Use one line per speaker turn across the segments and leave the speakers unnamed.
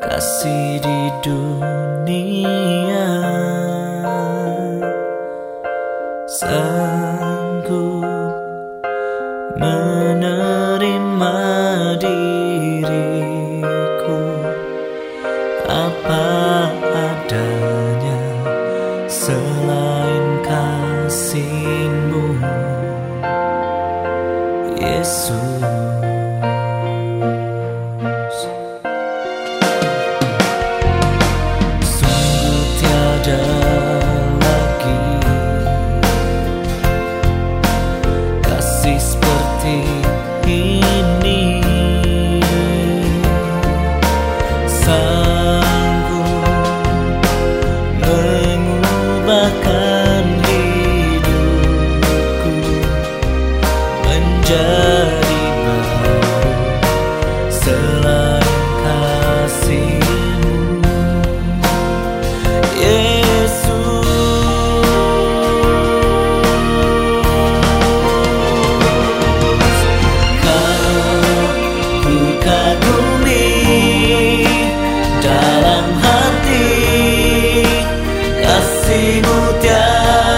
Kasih di dunia. Sanggup menerima diriku. Apa adanya selain kasihmu. Yesus. Jadi baru selain kasihmu Yesus. Kau ku kagumi dalam hati kasihmu tiada.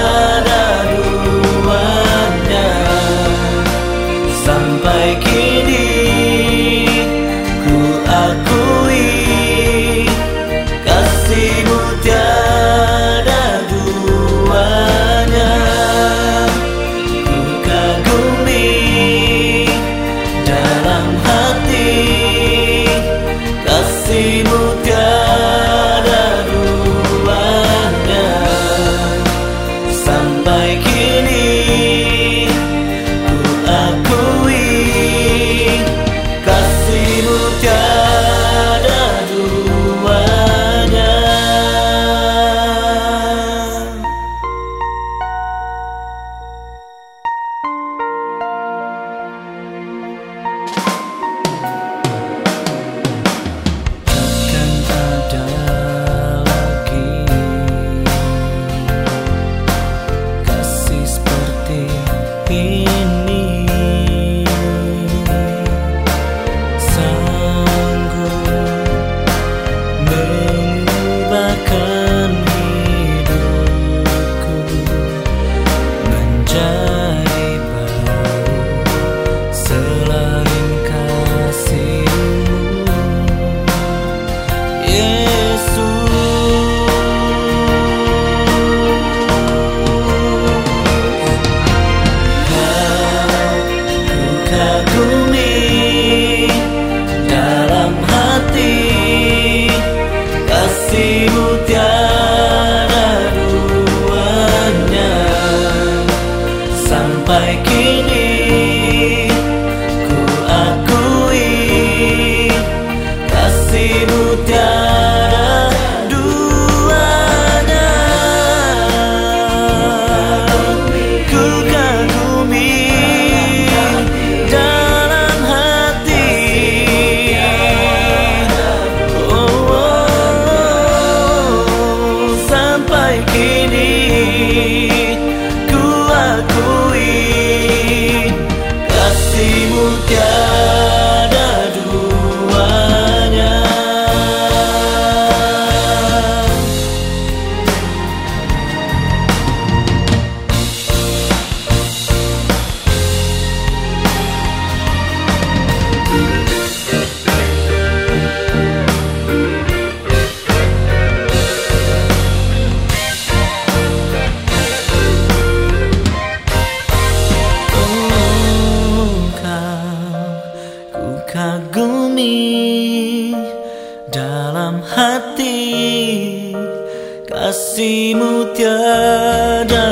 kasihmu tiada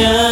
Yeah.